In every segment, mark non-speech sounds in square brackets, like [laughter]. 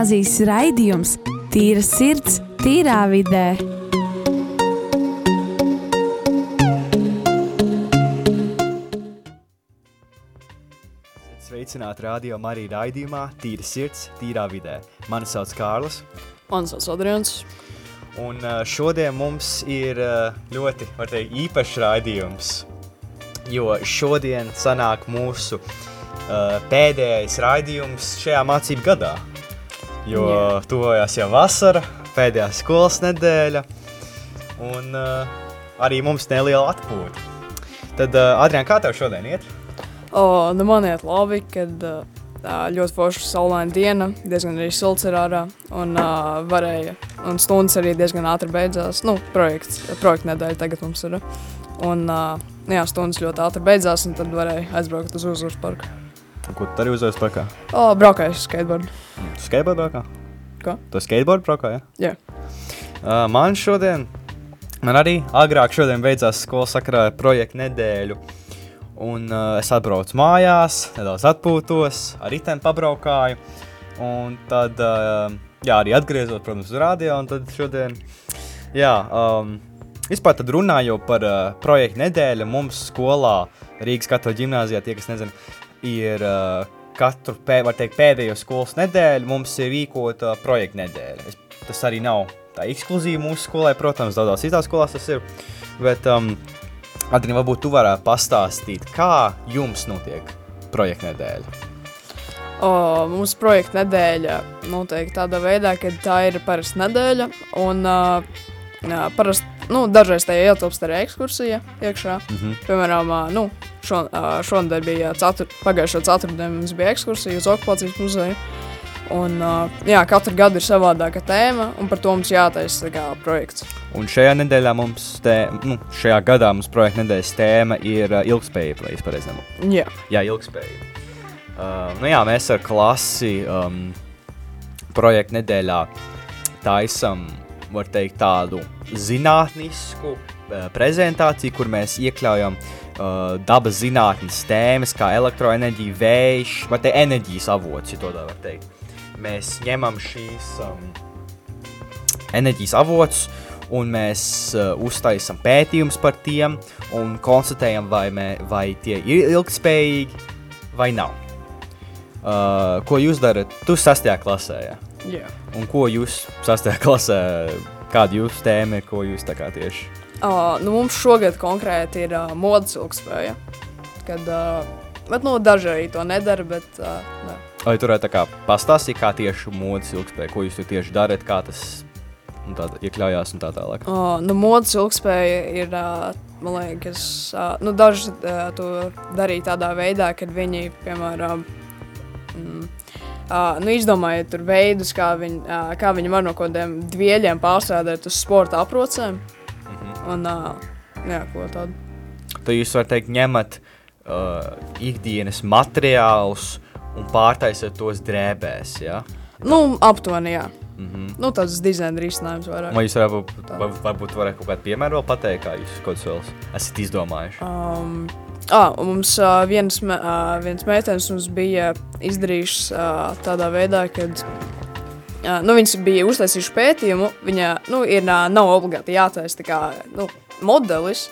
gimnāzijas raidījums Tīra sirds, tīrā vidē. Sveicināti radio Marija raidījumā Tīra sirds, tīrā vidē. Mani sauc Kārlis. Mans sauc Adrians. Un uh, šodien mums ir uh, ļoti teikt, īpašs raidījums, jo šodien sanāk mūsu uh, pēdējais raidījums šajā mācību gadā. Jo Jā. tuvojās jau vasara, pēdējā skolas nedēļa, un uh, arī mums neliela atpūta. Tad, uh, Adrian, kā tev šodien iet? O, nu man iet labi, kad ā, ļoti forša saulaina diena, diezgan arī silts ir ārā, un ā, varēja, un stundas arī diezgan ātri beidzās, nu, projekts, projekta nedēļa tagad mums ir, un ā, jā, stundas ļoti ātri beidzās, un tad varēja aizbraukt uz uzvaras parku. Ko tu arī uzvērs parkā? O, braukāju uz skateboardu. Skateboard braukā? Ko? Tu skateboard braukā, ja? Jā. Uh, man šodien, man arī agrāk šodien beidzās skolas sakarā ar projektu nedēļu. Un uh, es atbraucu mājās, nedaudz atpūtos, ar riteni pabraukāju. Un tad, uh, jā, arī atgriezos, protams, uz rādio. Un tad šodien, jā, um, vispār tad runājot par uh, projektu nedēļu, mums skolā Rīgas katoļu ģimnāzijā, tie, kas nezina, ir uh, katru pē, teikt, pēdējo skolas nedēļu mums ir rīkota uh, projekta nedēļa. Es, tas arī nav tā ekskluzīvi mūsu skolai, protams, daudzās citās skolās tas ir. Bet, um, Adrian, varbūt tu varētu pastāstīt, kā jums notiek projekta nedēļa? O, mūsu projekta nedēļa notiek tādā veidā, ka tā ir parasta nedēļa, un uh, parasti, nu, dažreiz tajā ietilpst arī ekskursija iekšā. Mhm. Piemēram, ā, nu, šo, ā, šonadēļ bija cetur, pagājušo ceturtdienu mums bija ekskursija uz okupācijas muzeju. Un, jā, katru gadu ir savādāka tēma, un par to mums jātaisa kā projekts. Un šajā nedēļā mums, tē, nu, šajā gadā mums projekta nedēļas tēma ir ilgspējība, lai es pareizi saprotu. Jā, Jā, ilgspējība. Uh, nu jā, mēs ar klasi um, projekta nedēļā taisam, var teikt, tādu zinātnisku uh, prezentāciju, kur mēs iekļaujam uh, dabas zinātnes tēmas, kā elektroenerģija, vējš, vai te enerģijas avots, ja to tā var teikt. Mēs ņemam šīs um, enerģijas avots, un mēs uh, uztaisām pētījumus par tiem un konstatējam, vai, mē, vai tie ir ilgspējīgi vai nav. Uh, ko jūs darat? Tu sastajā klasē, jā. jā. Un ko jūs sastajā [laughs] klasē, kāda jūsu tēma ir, ko jūs tā kā tieši? Uh, nu, mums šogad konkrēti ir uh, modes ilgspēja. Kad, uh, bet, nu, daži arī to nedara, bet, uh, ne. Vai tur tā kā pastāstīt, kā tieši modes ilgspēja, ko jūs tur tieši darat, kā tas un tā, iekļaujās un tā tālāk? Uh, nu, modes ilgspēja ir, uh, man liekas, uh, nu, daži uh, to darīja tādā veidā, kad viņi, piemēram, mm, uh, nu, izdomāja tur veidus, kā viņi, uh, kā viņi var no kaut kādiem dvieļiem pārstrādāt uz sporta aprocēm. Mhm. Un, uh, jā, ko tādu. Tad jūs varat teikt, ņemat uh, ikdienas materiālus un pārtaisat tos drēbēs, jā? Nu, aptuveni, jā. Mm -hmm. Nu, tāds dizaina risinājums vairāk. Vai jūs varētu, var, varbūt varētu kaut kādu piemēru vēl pateikt, kā jūs kaut ko esat izdomājuši? Um, ah, mums uh, viens, me- uh, viens meitenes mums bija izdarījušas uh, tādā veidā, ka uh, nu, viņas bija uztaisījušas pētījumu. Viņa nu, ir, uh, nav obligāti jātaisa tā kā, nu, modelis,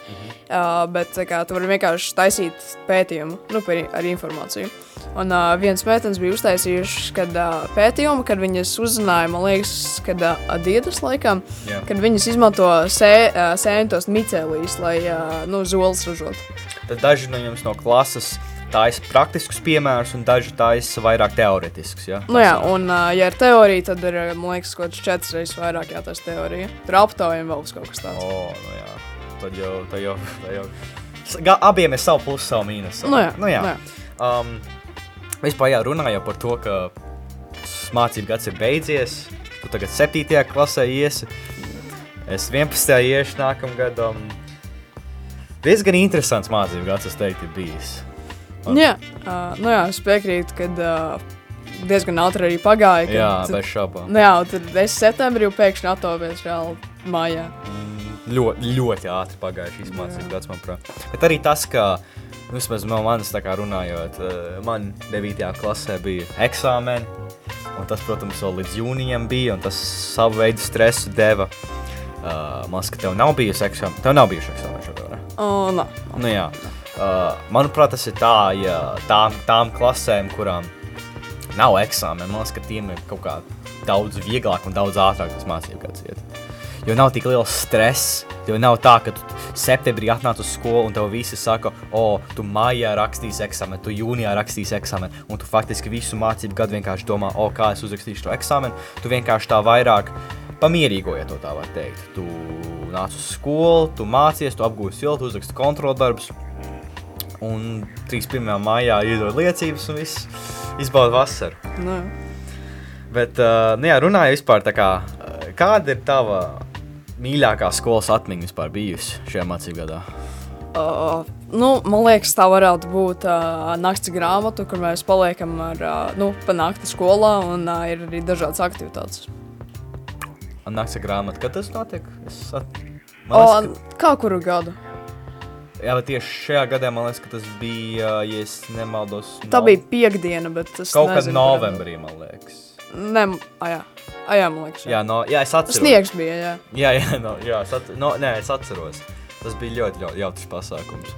uh, bet kā, tu vari vienkārši taisīt pētījumu nu, par, ar informāciju. Un uh, viens meitenes bija uztaisījušas kad, uh, pētījumu, kad viņas uzzināja, man liekas, kad uh, Adidas laikam, Jā. kad viņas izmanto sē, uh, sēņtos micēlīs, lai uh, nu, zolis ražotu. Tad daži no jums no klases taisa praktiskus piemērus, un daži taisa vairāk teoretiskus. Ja? Nu jā, un, uh, ja ir teorija, tad ir, man liekas, kaut kas četras reizes vairāk jātaisa teorija. Tur aptaujam vēl uz kaut kas tāds. O, nu jā. Tad jau, tad jau, tad jau. Abiem ir savu plusu, savu mīnusu. Nu jā, nu jā. nu jā. Um, vispār jā, runājot par to, ka mācību gads ir beidzies, tu tagad 7. klasē iesi, es 11. iešu nākamgad. Um, diezgan interesants mācību gads, es teiktu, ir bijis. Un- Jā, uh, nu jā, es piekrītu, ka uh, diezgan ātri arī pagāja. kad- Jā, bez šaubām. Nu jā, tad es septembrī jau pēkšņi atopies reāli mājā. Ļoti, ļoti ātri pagāja šīs mācību gads, manuprāt. Bet arī tas, ka, nu, vismaz no manis tā kā runājot, eh, man 9. klasē bija eksāmeni, Un tas, protams, vēl līdz jūnijam bija, un tas savu veidu stresu deva. Uh, man liekas, ka tev nav bijusi eksāmena. Tev nav bijuši eksāmena šogad, ne? O, nā. Nu, jā. Uh, manuprāt, tas ir tā, ja tām, tām klasēm, kurām nav eksāmena, man liekas, ka tiem ir kaut kā daudz vieglāk un daudz ātrāk tas mācību gads iet. Jo nav tik liels stress, jo nav tā, ka tu septembrī atnāc uz skolu un tev visi saka, o, tu maijā rakstīsi eksāmenu, tu jūnijā rakstīsi eksāmenu, un tu faktiski visu mācību gadu vienkārši domā, o, kā es uzrakstīšu to eksāmenu, tu vienkārši tā vairāk pamierīgo, ja to tā var teikt. Tu nāc uz skolu, tu mācies, tu apgūsi siltu, uzraksti kontroldarbus, un 31. maijā iedod liecības un viss izbauda vasaru. Nu, Bet, uh, nu jā, runāju vispār tā kā, uh, kāda ir tava mīļākā skolas atmiņa vispār bijusi šajā mācību gadā? Uh, nu, man liekas, tā varētu būt uh, nakts grāmata, kur mēs paliekam ar, uh, nu, pa nakti skolā un uh, ir arī dažādas aktivitātes. Nakts grāmata, kad tas notiek? Es at... O, liekas, kā kuru gadu? ka, jā, bet tieši šajā gadā man liekas, ka tas bija, ja es nemaldos, Tā bija piekdiena, bet tas kaut kad novembrī, man liekas. Gadā. Ne, a, jā. A, jā, man liekas. Jā, no, jā es atceros. Sniegs bija, jā. Jā, jā, no, jā es, at, no, nē, es atceros. Tas bija ļoti, ļoti jautrs pasākums.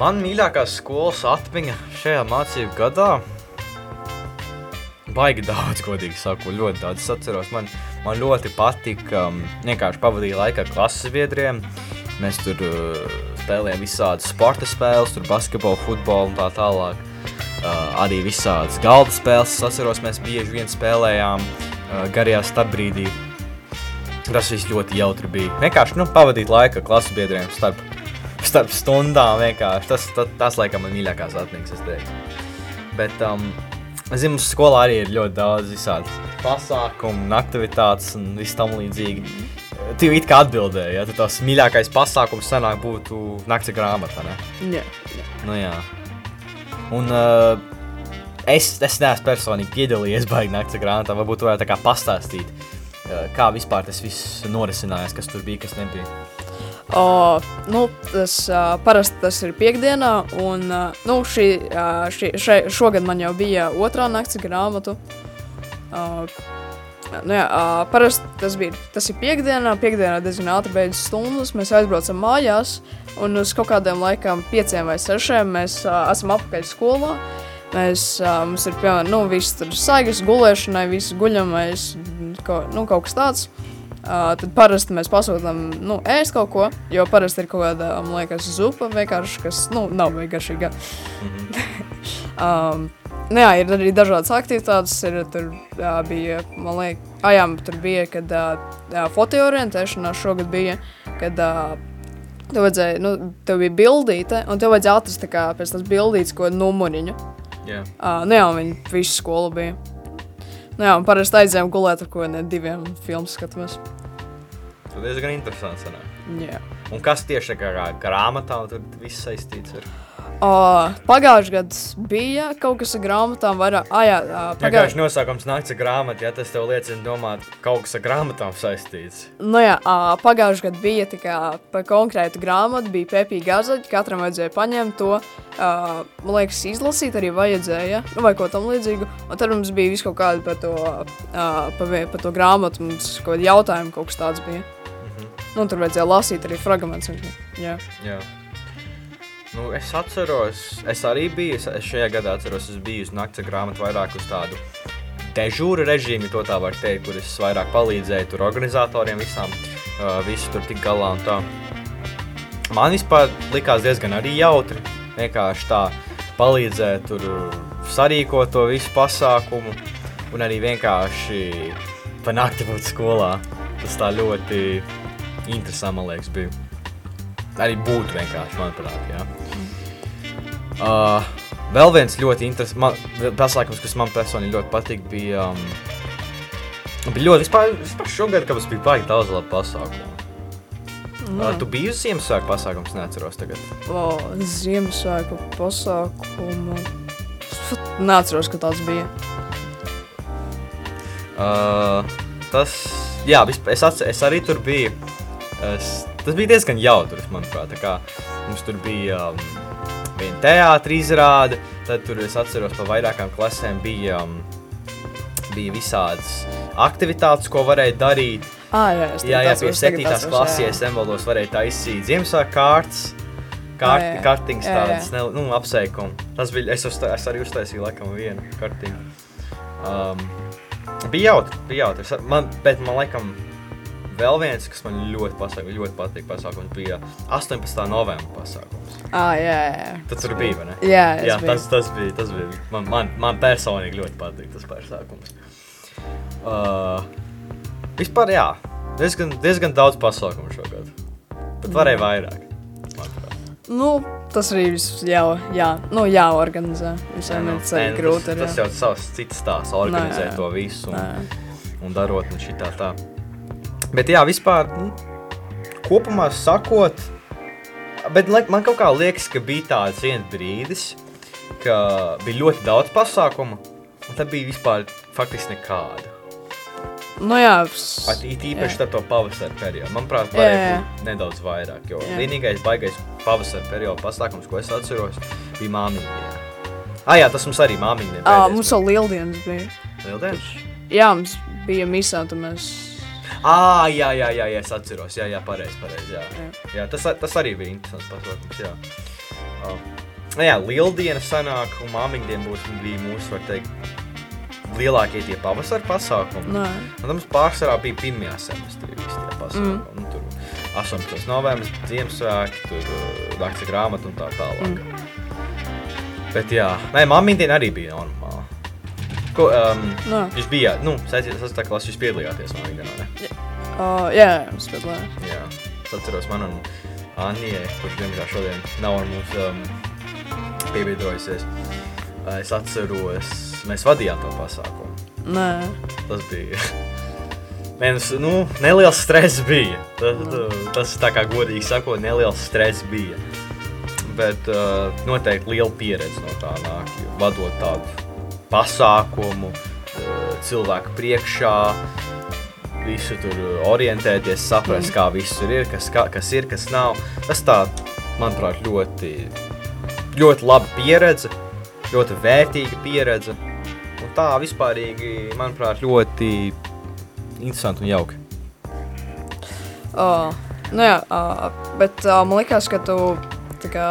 Man mīļākā skolas atmiņa šajā mācību gadā baigi daudz, godīgi sakot, ļoti daudz. Es atceros, man, man ļoti patika um, vienkārši pavadīt laiku ar klases biedriem. Mēs tur uh, spēlējām visādas sporta spēles, tur basketbolu, futbolu un tā tālāk. Uh, arī visādas galda spēles. Es atceros, mēs bieži vien spēlējām uh, garajā starpbrīdī. Tas viss ļoti jautri bija. Vienkārši nu, pavadīt laiku ar klases biedriem starp, [laughs] starp stundām. vienkārši. Tas, tas, tas laikam, ir mīļākās atmiņas. es teiktu. Bet, um, es zinu, mums skolā arī ir ļoti daudz visādi pasākumu, aktivitātes un viss tam līdzīgi. Tu it kā atbildēji, ja tās mīļākais pasākums senāk būtu nakts grāmatā. Ne? jā, jā. Nu, jā. Un uh, es, es neesmu personīgi piedalījies [laughs] baigā naktas grāmatā. Varbūt tu varētu tā kā pastāstīt, uh, kā vispār tas viss norisinājās, kas tur bija, kas nebija. O, nu, tas uh, parasti tas ir piekdienā, un uh, nu, šī, uh, šī, šai, šogad man jau bija otrā nakts grāmatu. Uh, nu, jā, parasti tas bija tas ir piekdienā, piekdienā diezgan ātri beidzas stundas, mēs aizbraucam mājās, un uz kaut kādiem laikam pieciem vai sešiem mēs uh, esam apakaļ skolā. Mēs, uh, mums ir, piemēram, nu, viss tur saigas gulēšanai, visi guļamais, ko, nu, kaut kas tāds. Uh, tad parasti mēs pasūtām, nu, ēst kaut ko, jo parasti ir kaut kāda, man liekas, zupa vienkārši, kas, nu, nav vai garšīga. um, jā, ir arī dažādas aktivitātes, ir tur jā, bija, man liekas, ah, jā, tur bija, kad fotoorientēšanās šogad bija, kad tev vajadzēja, nu, tev bija bildīte, un tev vajadzēja atrast tā kā pēc tās bildītes ko numuriņu. Jā. Uh, nu jā, un viņi visu skolu bija. Nu jā, un parasti aizējām gulēt ar ko ne diviem filmu skatāmies. Tas diezgan interesants. sanāk. Jā. Un kas tieši tā kā grāmatā tur viss saistīts ar? Uh, Pagājušajā gadā bija kaut kas ar grāmatām, vairāk. Ah, jā, uh, Pagājušajā pagājušajā nosaukums nakts grāmatā, ja tas tev liecina domāt, kaut kas ar grāmatām saistīts. nu, jā, uh, pagājušajā gadā bija kā par konkrētu grāmatu, bija pēpīgi gazaļi, katram vajadzēja paņemt to. Uh, man liekas, izlasīt arī vajadzēja, nu, vai ko tam līdzīgu. Un tad mums bija viss kaut kādi par to, uh, par, par to grāmatu, mums kaut kādi jautājumi, kaut kas tāds bija. Nu, tur vajadzēja lasīt arī fragmentus. un- Jā. Jā. Nu, es atceros, es arī biju, es šajā gadā atceros, es biju uz nakts grāmatu vairāk uz tādu dežūra režīmu, ja to tā var teikt, kur es vairāk palīdzēju tur organizatoriem visām, uh, visu tur tik galā un tā. Man vispār likās diezgan arī jautri, vienkārši tā palīdzēt tur sarīkot to visu pasākumu un arī vienkārši pa nakti būt skolā. Tas tā ļoti interesanti, man liekas, bija. Arī būtu vienkārši, manuprāt, jā. Uh, vēl viens ļoti interesants pasākums, kas man personīgi ļoti patīk, bija. Um, bija ļoti, vispār, vispār šogad, kad mums bija baigi daudz labu pasākumu. Uh, tu biji uz Ziemassvētku pasākums, neatceros tagad. O, Ziemassvētku pasākumu. Neatceros, ka tāds bija. Uh, tas, jā, vispār, es, atcer, es arī tur biju. Es, tas bija diezgan jautrs, manuprāt. tā kā Mums tur bija um, viena teātris izrāde, tad tur es atceros, pa vairākām klasēm bija um, bija visādas aktivitātes, ko varēja darīt. Ah, jā, Jā, jā, pie atceros, tagad 7. atceros, klases embaldos varēja taisīt Ziemassvētku kārtas. Kārt, jā. kartiņas tādas, ne, nu, apsveikumu. Tas bija, es, uztā, es arī uztaisīju laikam vienu kartiņu. Um, bija jautri, bija jautri. Man, bet man laikam vēl viens, kas man ļoti, pasaka, ļoti patīk pasākums, bija 18. novembra pasākums. Ah, jā, jā, jā. Tad tur bija, vai ne? Jā, Jā, tas, tas bija, tas bija. Man, man, man personīgi ļoti patīk tas pasākums. Uh, vispār, jā, diezgan, diezgan daudz pasākumu šogad. Bet varēja vairāk. manuprāt. Nu, tas arī viss jau, jā, nu, jāorganizē. Visiem Nu, ir grūti. Tas, ir, tas jā. jau savs cits stāsts, organizēt jā. to visu un, Nē. un darot un šitā tā. Bet jā, vispār, nu, kopumā sakot, bet man kaut kā liekas, ka bija tāds viens brīdis, ka bija ļoti daudz pasākumu, un tad bija vispār faktiski nekāda. Nu, jā, At, it īpaši jā. to pavasara periodu. Manuprāt, varēja būt nedaudz vairāk, jo Jā. vienīgais baigais pavasara perioda pasākums, ko es atceros, bija māmiņa. Ah, jā, tas mums arī māmiņa. Ā, mums vēl lieldienas bija. Lieldienas? Jā, mums bija misā, tad mēs. Ah, jā, jā, jā, jā, es atceros. Jā, jā, pareizi, pareizi. Jā. Jā. Jā, tas, tas arī bija interesants pasākums. Jā, uh, jā lieldiena sanāk, un māmiņdien būs bija mūsu, var teikt, lielākie tie pavasara pasākumi. Nē, Un tam pārsvarā bija pirmajā semestrī visi tie pasākumi. Mm. Nu, tur 18. novembris, Ziemassvētki, tur uh, nakts grāmata un tā tālāk. Mm. Bet jā, nē, māmiņdien arī bija normāli. Ko, um, nē. jūs bijāt, nu, saistībā ar klases, jūs piedalījāties māmiņdienā, ne? Uh, jā, jā, mums piedalījās. Jā, es atceros man un Anijai, kurš diemžēl šodien nav ar mums um, piebiedrojusies. Uh, Es atceros, mēs vadījām to pasākumu. Nē, Tas bija. [laughs] Viens, nu, neliels stress bija. Tas, tas tā kā godīgi sakot, neliels stress bija. Bet uh, noteikti liela pieredze no tā nāk. Vadot tādu pasākumu, uh, cilvēku priekšā, visu tur orientēties, saprast, mm. kā viss tur ir, kas, kas ir, kas nav. Tas tā, manuprāt, ļoti, ļoti laba pieredze, ļoti vērtīga pieredze. Un tā vispārīgi, manuprāt, ļoti interesanti un jauki. uh, nu jā, uh, bet uh, man liekas, ka tu, tā kā,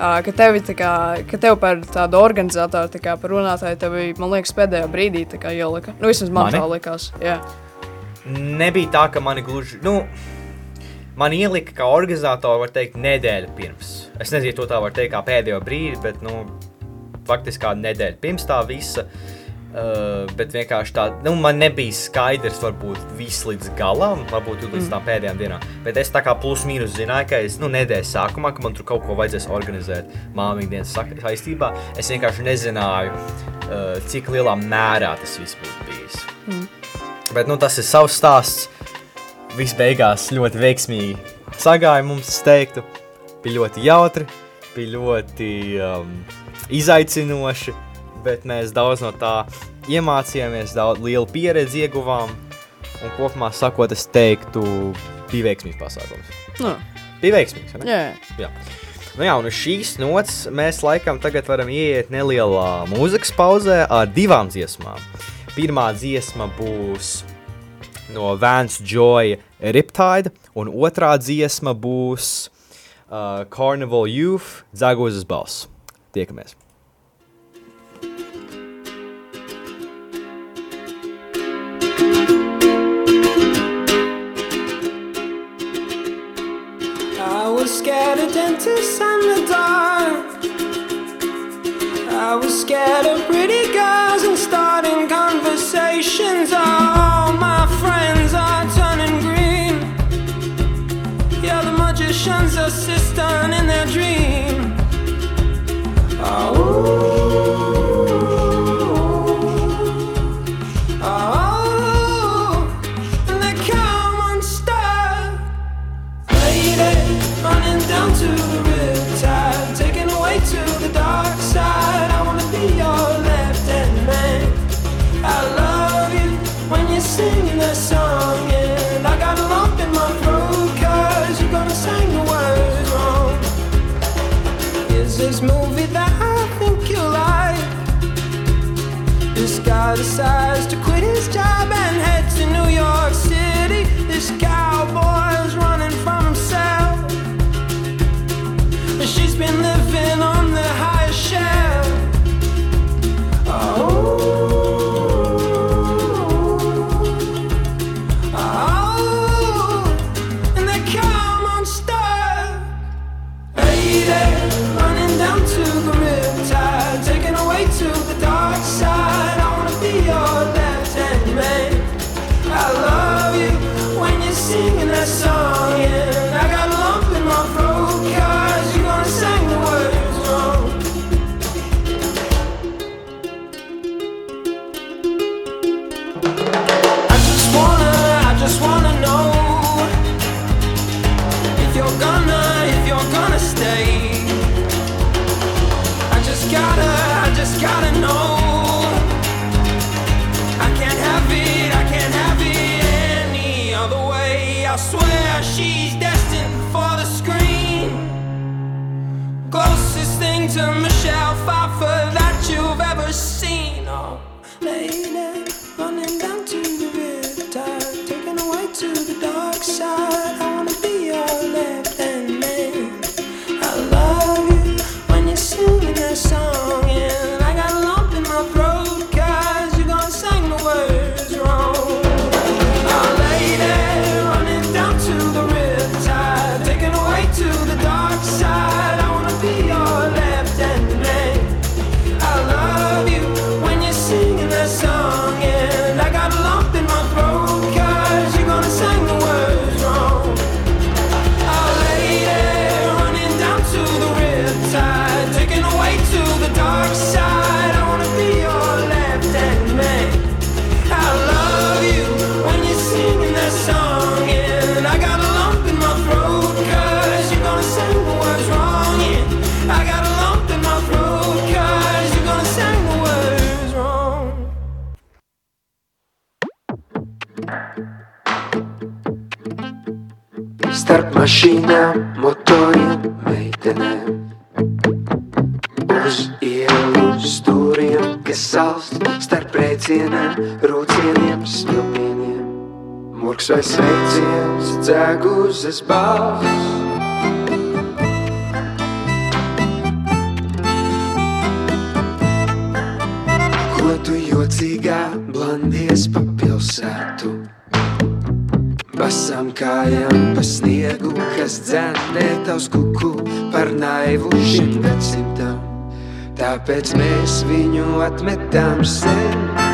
ka tevi, tā kā, ka tev par tādu organizatoru, tā kā par runātāju, tevi, man liekas, pēdējā brīdī, ielika. Nu, vismaz man Mani? tā likās, jā. Nebija tā, ka mani gluži. Nu, Man ielika kā organizatoru, var teikt, nedēļa pirms. Es nezinu, to tā var teikt, kā pēdējo brīdi, bet nu, faktiski kādu nedēļu pirms tā visa. Uh, bet vienkārši tā, nu, man nebija skaidrs, varbūt viss līdz galam, varbūt līdz mm. tām pēdējām dienām. Bet es tā kā plus mīnus zināju, ka es, nu, nedēļas sākumā, ka man tur kaut ko vajadzēs organizēt māmiņu dienas saistībā. Es vienkārši nezināju, uh, cik lielā mērā tas viss būtu bijis. Mm. Bet, nu, tas ir savs stāsts. Viss beigās ļoti veiksmīgi sagāja mums, es teiktu. Bija ļoti jautri, bija ļoti um, izaicinoši, bet mēs daudz no tā iemācījāmies, daudz lielu pieredzi ieguvām. Un kopumā sakot, es teiktu, bija veiksmīgs pasākums. Nu, Bija veiksmīgs, jā, jā. Nu jā, un uz šīs nots mēs laikam tagad varam ieiet nelielā mūzikas pauzē ar divām dziesmām. Pirmā dziesma būs no Vans Joy Riptide, un otrā dziesma būs uh, Carnival Youth Zagozes balss. Tiekamies! at a dentist and a dog. to Michelle Pfeiffer that you've ever seen, oh lady. Mašīnā, motorī, meitenē Uz ielu stūriem, kas salst Starp rēcieniem, rūcieniem, smilpieniem Murks vai sveiciens, dzēguzes balss. Tu jocīgā blandies pa kājām pa sniegu, kas dzēnē tavs kuku par naivu šim gadsimtam. Tāpēc mēs viņu atmetām sen.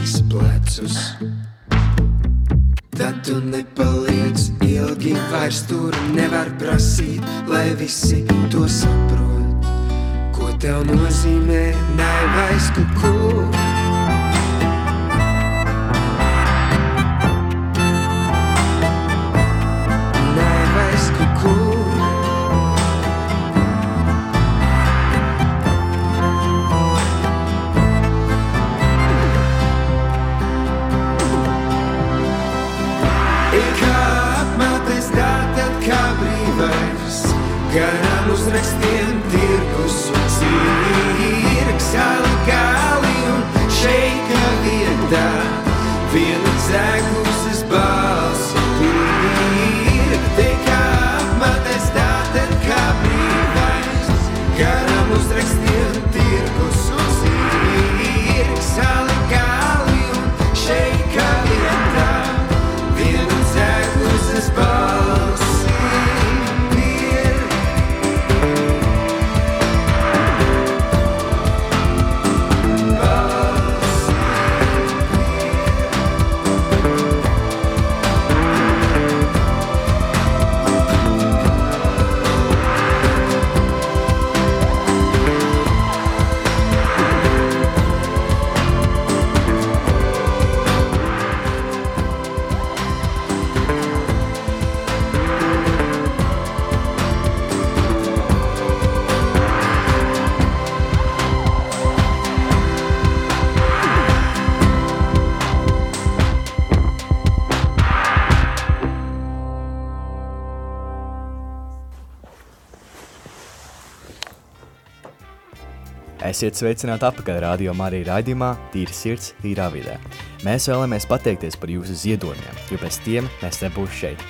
trīs plecus. Tad tu nepaliec ilgi, vairs tur nevar prasīt, lai visi to saprot. Ko tev nozīmē naivais kukurūks? Naivais kukurūks. Esiet sveicināti atpakaļ radio Marija raidījumā Tīra sirds, tīrā vidē. Mēs vēlamies pateikties par jūsu ziedojumiem, jo bez tiem mēs nebūtu šeit.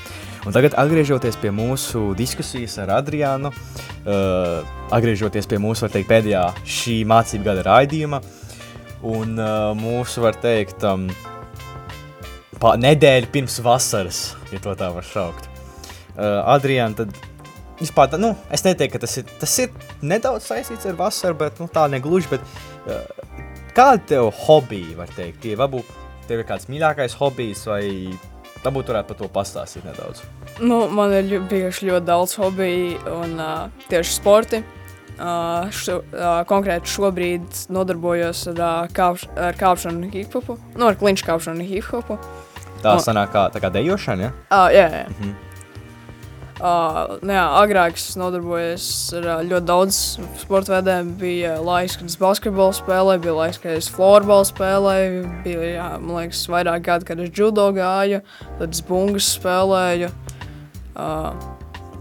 Un tagad, atgriežoties pie mūsu diskusijas ar Adriānu, uh, atgriežoties pie mūsu, var teikt, pēdējā šī mācību gada raidījuma, un uh, mūsu, var teikt, um, nedēļa pirms vasaras, ja to tā var saukt. Uh, Adriāna, tad vispār, nu, es neteiktu, ka tas ir, tas ir nedaudz saistīts ar vasaru, bet nu, tā negluži. Bet, uh, kāda tev hobija, var teikt, ir? Varbūt tev ir kāds mīļākais hobijs, vai varbūt varētu par to pastāstīt nedaudz. Nu, man ir ļu- bijuši ļoti daudz hobiju un uh, tieši sporti. Uh, šo, uh, konkrēti šobrīd nodarbojos ar, uh, kāpš, ar kāpšanu un hip-hopu. Nu, ar klinšu kāpšanu hip-hopu. Tā O. sanāk kā, tā kā dejošana, ja? Uh, jā, jā. Mm. -hmm. Uh, jā, agrāk es nodarbojos ar uh, ļoti daudz sporta veidiem. Bija laiks, kad es basketbolu spēlēju, bija laiks, kad es floorbola spēlēju. Bija, jā, liekas, vairāk gadu, kad es judo gāju, tad es bungas spēlēju. Uh,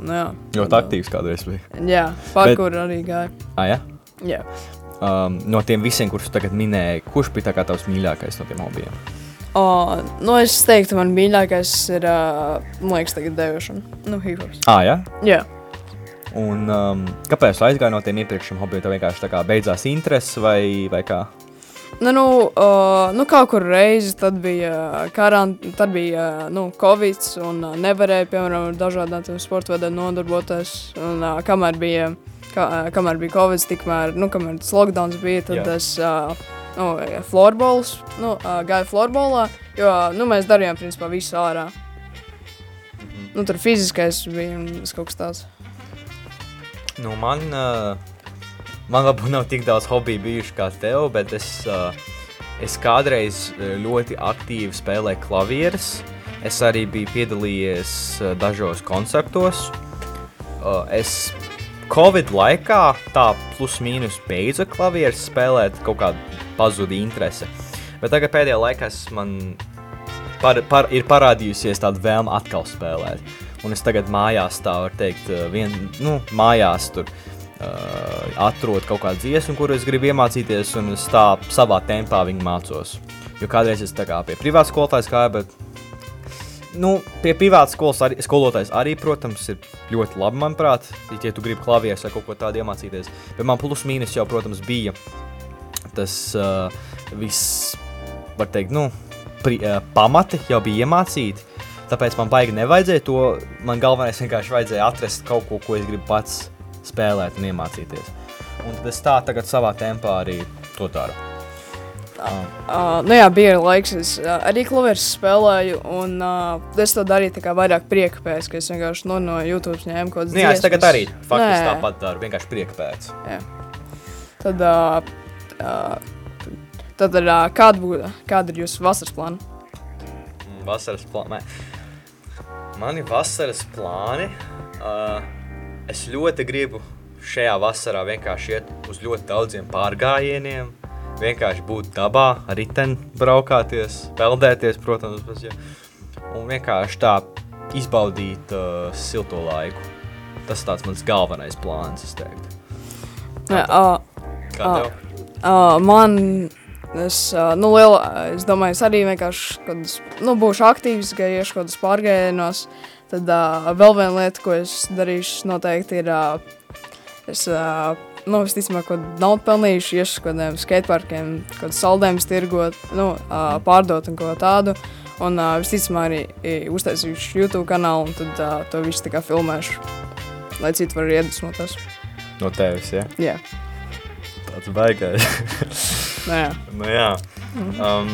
jā, Ļoti aktīvs kādreiz bija. Jā, parkur Bet... arī gāju. Ah, ja? Jā. um, no tiem visiem, kurus tagad minēji, kurš bija tā kā tavs mīļākais no tiem hobijiem? Uh, nu, es teiktu, man mīļākais ir, uh, liekas, tagad dejošana. Nu, hip-hops. Ah, ja? Jā. Un um, kāpēc tu aizgāji no tiem iepriekšējiem hobijiem? Tev vienkārši tā kā beidzās interesi vai, vai kā? Nu, nu, uh, nu, kaut kur reizi tad bija karant, tad bija uh, nu, covid, un uh, nevarēja, piemēram, ar dažādām tiem sporta veidiem nodarboties. Un, uh, kamēr bija, ka, uh, kamēr bija covid, tikmēr, nu, kamēr tas lockdowns bija, tad Jā. Jā. es uh, nu, florbols, nu, gāju florbolā, jo nu, mēs darījām, principā, visu ārā. Mhm. Nu, tur fiziskais bija un kaut kas tāds. Nu, man, man varbūt nav tik daudz hobiju bijuši kā tev, bet es, es kādreiz ļoti aktīvi spēlēju klavierus. Es arī biju piedalījies dažos koncertos. Es Covid laikā tā plus mīnus beidzu klavierus spēlēt, kaut kāda pazuda interese. Bet tagad pēdējā laikā man par, par, ir parādījusies tāda vēlme atkal spēlēt. Un es tagad mājās, tā var teikt, uh, vien, nu, mājās tur uh, atrodu kaut kādu dziesmu, kuru es gribu iemācīties, un es tā savā tempā viņu mācos. Jo kādreiz es tā kā pie privātas skolotājas gāju, bet nu, pie privātas skolas arī, skolotājs arī, protams, ir ļoti labi, manuprāt, ja tu gribi klavierus vai kaut ko tādu iemācīties. Bet man plus mīnus jau, protams, bija tas uh, viss, var teikt, nu, pri, uh, pamati jau bija iemācīti. Tāpēc man baigi nevajadzēja to. Man galvenais vienkārši vajadzēja atrast kaut ko, ko es gribu pats spēlēt un iemācīties. Un tad es tā tagad savā tempā arī to daru. Uh, nu jā, bija laiks, es uh, arī klavierus spēlēju, un uh, es to darīju tā kā vairāk prieka pēc, ka es vienkārši no, no YouTube ņēmu kaut kādas Nu, jā, es tagad arī faktiski tāpat daru. Vienkārši prieka pēc. Tad, uh, uh, tad uh, kāda, bū, kāda ir jūsu vasaras plāna? Mm, Vasaras plāni. Mani vasaras plāni. Uh, es ļoti gribu šajā vasarā vienkārši iet uz ļoti daudziem pārgājieniem. Vienkārši būt dabā, arī ten braukāties, peldēties, protams, bez, ja. un vienkārši tā izbaudīt uh, silto laiku. Tas tāds mans galvenais plāns, es teiktu. Jā, uh, Kā Ah. tev? uh, man, es, uh, nu, liela, es domāju, es arī vienkārši, kad es, nu, būšu aktīvs, ka iešu kaut kādos pārgājienos, tad uh, vēl viena lieta, ko es darīšu noteikti ir, uh, es, uh, nu, visticamāk, naudu pelnīšu, iešu kaut kādiem skateparkiem, kaut saldējumus tirgot, nu, pārdot un ko tādu. Un visticamāk arī i, uztaisīšu YouTube kanālu, un tad uh, to visu tā kā filmēšu, lai citi var iedvesmoties. No tevis, ja? Jā, Tāds baigais. nē, jā. nu, jā. Um,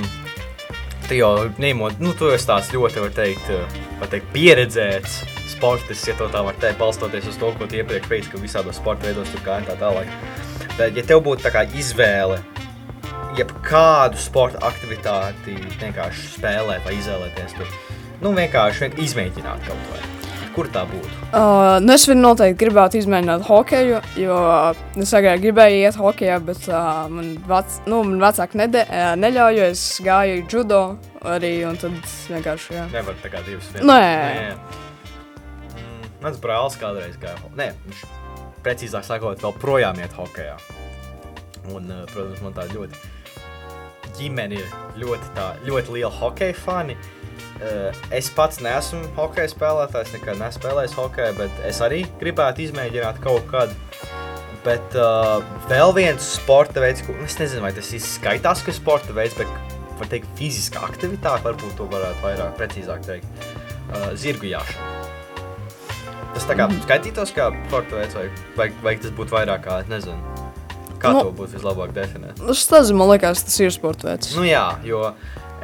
tu jau ņemot, nu, tu esi tāds ļoti, var teikt, var teikt pieredzēts sportists, ja tā var teikt, balstoties uz to, ko tu iepriekš teici, ka visādos sporta veidos tur kā un tā tālāk. Bet, ja tev būtu tā kā izvēle, jebkādu sporta aktivitāti vienkārši spēlēt vai izvēlēties tur, nu, vienkārši vien- izmēģināt kaut vai. Kur tā būtu? Uh, nu es noteikti gribētu izmēģināt hokeju, jo es agrāk gribēju iet hokejā, bet uh, man, vec, nu, man vecāki nede, neļauj, jo es gāju judo arī, un tad vienkārši, jā. Nevar tā kā divas Nē. Mm, Mans brālis kādreiz gāja. Nē, viņš precīzāk sakot, vēl projām iet hokeja. Un, uh, protams, man tā ļoti ģimene ir ļoti, tā, ļoti liela hokeja fani. Uh, Es pats neesmu hokeja spēlētājs, nekad nespēlējis hokeju, bet es arī gribētu izmēģināt kaut kādu. Bet uh, vēl viens sporta veids, ko es nezinu, vai tas ir skaitās, ka sporta veids, bet var teikt, fiziska aktivitāte, varbūt to varētu vairāk precīzāk teikt. Uh, zirgu jāšana. Tas tā kā skaitītos kā veids, vai, vai, vai tas būtu vairāk kā, es nezinu, kā Nu. to būtu vislabāk definēt. Nu, Es nezinu, man liekas, tas ir sporta veids. Nu jā, jo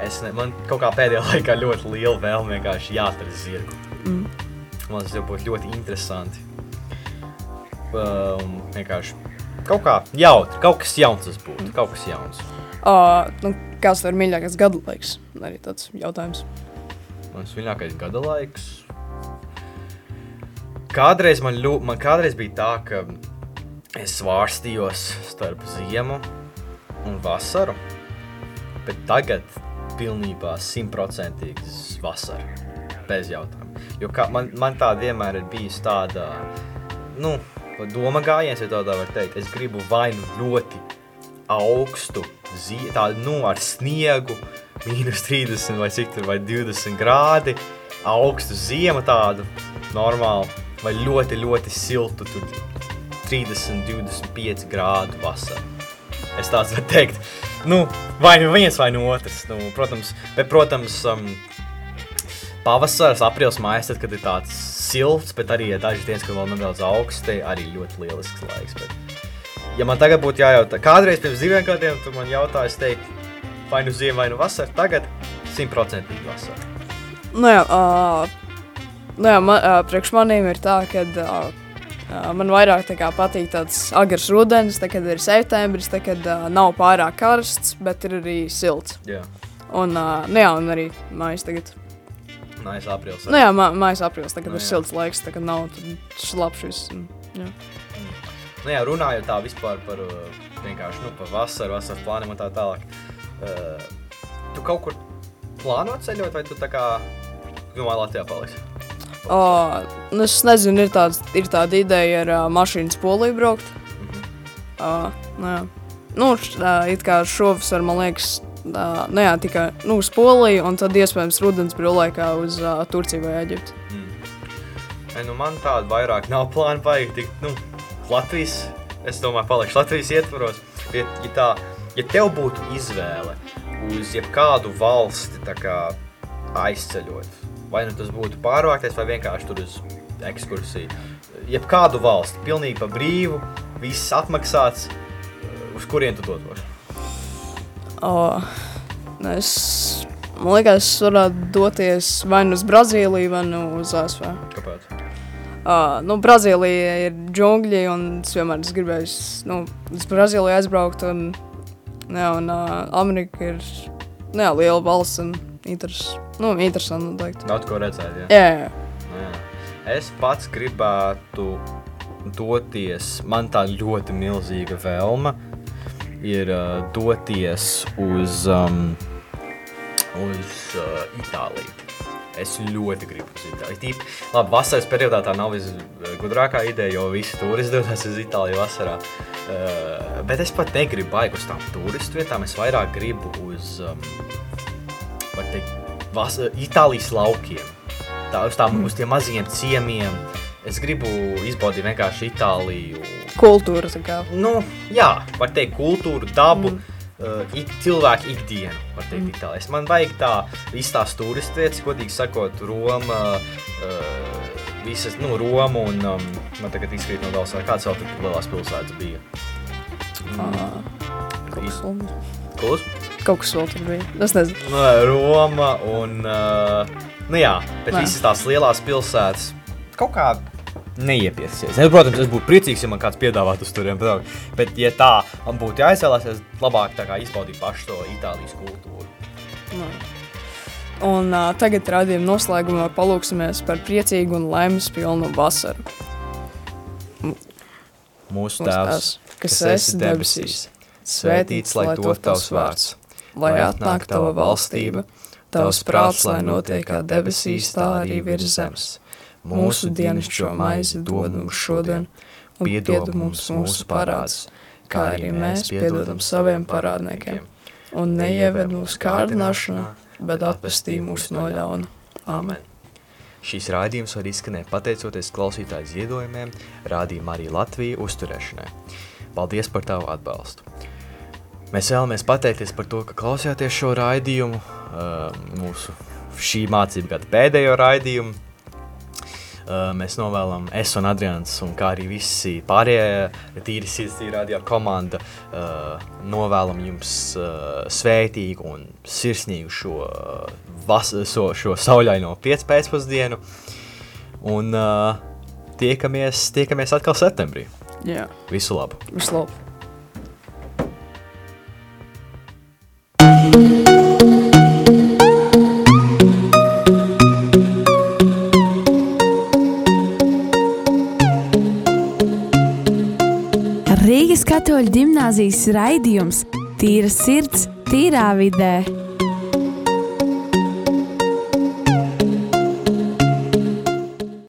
es ne, man kaut kā pēdējā laikā ļoti liela vēlme vienkārši jāatrast zirgu. Mm. Man tas jau būtu ļoti interesanti. Um, vienkārši kaut kā jautri, kaut kas jauns tas būtu, kaut kas jauns. Uh, nu, kāds tev ir mīļākais gada laiks? Arī tāds jautājums. Mans mīļākais gada laiks. Kādreiz man, ļu, man kādreiz bija tā, ka es svārstījos starp ziemu un vasaru, bet tagad pilnībā simtprocentīgi vasara. Bez jautājuma. Jo kā, man, man tā vienmēr ir bijusi tāda, nu, doma gājiens, ja tā tā var teikt. Es gribu vai nu ļoti augstu, zie- tādu, nu, ar sniegu, [laughs] mīnus 30 vai cik tur, vai 20 grādi, augstu ziemu tādu normālu, vai ļoti, ļoti siltu, tur 30, 25 grādu vasaru. Es tāds varu teikt, nu, vai nu viens, vai nu otrs. Nu, protams, bet, protams, um, pavasaris, aprīlis, mājas, tad, kad ir tāds silts, bet arī ja dažas dienas, kad vēl nedaudz augsts, te arī ļoti lielisks laiks. Bet, ja man tagad būtu jājautā, kādreiz pirms diviem gadiem, tu man jautāji, es teiktu, vai nu ziema, vai nu vasara, tagad simtprocentīgi vasara. Nu, jā, uh, nu, jā man, uh, priekš manīm ir tā, ka uh, man vairāk tā patīk tāds agrs rudens, tā, kad ir septembris, tā, kad uh, nav pārāk karsts, bet ir arī silts. Jā, Un, uh, nu, jā, un arī mājas tagad. es aprīlis. Nu, jā, mā, mājas aprīlis, tā, kad Nu, ir jā. silts laiks, tā, kad nav slapšs. Jā. Nu, jā, runājot tā vispār par vienkārši nu, par vasaru, vasaras plāniem un tā tālāk. Uh, tu kaut kur plāno ceļot, vai tu tā kā domā Latvijā paliksi? Uh, es nezinu, ir, tāds, ir tāda ideja ar uh, mašīnas poliju braukt. Uh, nu, jā. nu, uh, it kā šovasar, man liekas, uh, nu, jā, tikai nu, uz Poliju, un tad iespējams rudens brīvlaikā uz uh, Turciju vai Eģipti. E, nu, man tāda vairāk nav plāna vajag tikt, nu, Latvijas, es domāju, palikšu Latvijas ietvaros. Ja, ja, tā, ja tev būtu izvēle uz jebkādu valsti tā kā aizceļot, vai nu tas būtu pārvākties, vai vienkārši tur uz ekskursiju, jebkādu valsti, pilnīgi pa brīvu, viss apmaksāts, uz kurien tu dotos? Nu, es, man liekas, varētu doties vai nu uz Brazīliju, vai nu uz ASV. Kāpēc? Uh, nu, Brazīlija ir džungļi, un es vienmēr esmu gribējis nu, uz Brazīliju aizbraukt. Un, jā, un uh, Amerika ir nu, jā, liela valsts un interes, nu, interesanti noteikti. Daudz ko redzēt, jā. Jā, jā, jā. Es pats gribētu doties, man tā ļoti milzīga vēlme ir uh, doties uz, um, uz uh, Itāliju. Es ļoti gribu uz Itāliju. Tīp, labi, vasaras periodā tā nav visgudrākā ideja, jo visi turisti dodas uz Itāliju vasarā. Uh, bet es pat negribu baigt uz tām turistu vietām. Es vairāk gribu uz um, var teikt, vas, Itālijas laukiem. Tā, uz, tām, uz tiem maziem ciemiem. Es gribu izbaudīt vienkārši Itāliju. Kultūra tā kā. Nu, jā, var teikt, kultūru, dabu. Mm. Uh, ik, cilvēku ikdienu, var teikt, mm. Itālijas. Man vajag tā, visas tās turistu vietas, godīgi sakot, Roma, uh, visas, nu, Roma un, um, man tagad izkrīt no daudz, kāds vēl tur lielās pilsētas bija? Mm. Kaut kas vēl. Kaut kas vēl tur bija. Es nezinu. Nu, Roma un, uh, nu jā, bet Nē. visas tās lielās pilsētas kaut kā neiepiesies. Es, protams, es būtu priecīgs, ja man kāds piedāvātu uz turiem braukt, bet, ja tā man būtu jāizvēlās, es labāk izbaudītu pašu to Itālijas kultūru. Un uh, tagad rādījuma noslēgumā palūksimies par priecīgu un laimes pilnu vasaru. Mūsu Mūsu tēvs, kas esi debesīs, svētīts lai top tavs vārds, lai atnāk tava valstība, tavs prāts, lai notiek kā debesīs, tā arī virs zemes. Mūsu dienascho maizi dod mums šodien, un piedod mums mūsu parādus, kā arī mēs piedodam saviem parādniekiem. Un neieved mūsu kārdināšanā, bet atpestī mūs no ļauna. Amen. Šīs raidījums var izskanēt pateicoties klausītāju ziedojumiem, rādījuma arī Latviju uzturēšanai. Paldies par tavu atbalstu! Mēs vēlamies pateikties par to, ka klausījāties šo raidījumu, mūsu šī mācību gada pēdējo raidījumu. Mēs novēlam, es un Adrians, un kā arī visi pārējie tīri sirds, tīri radio komanda, novēlam jums svētīgu un sirsnīgu šo, vas, so, šo sauļaino piecpēcpusdienu. Un tiekamies, tiekamies atkal septembrī. Jā, Visu labu! vislabāk. Rīgas gimnāzijas raidījums Tīra sirds, tīrā vidē.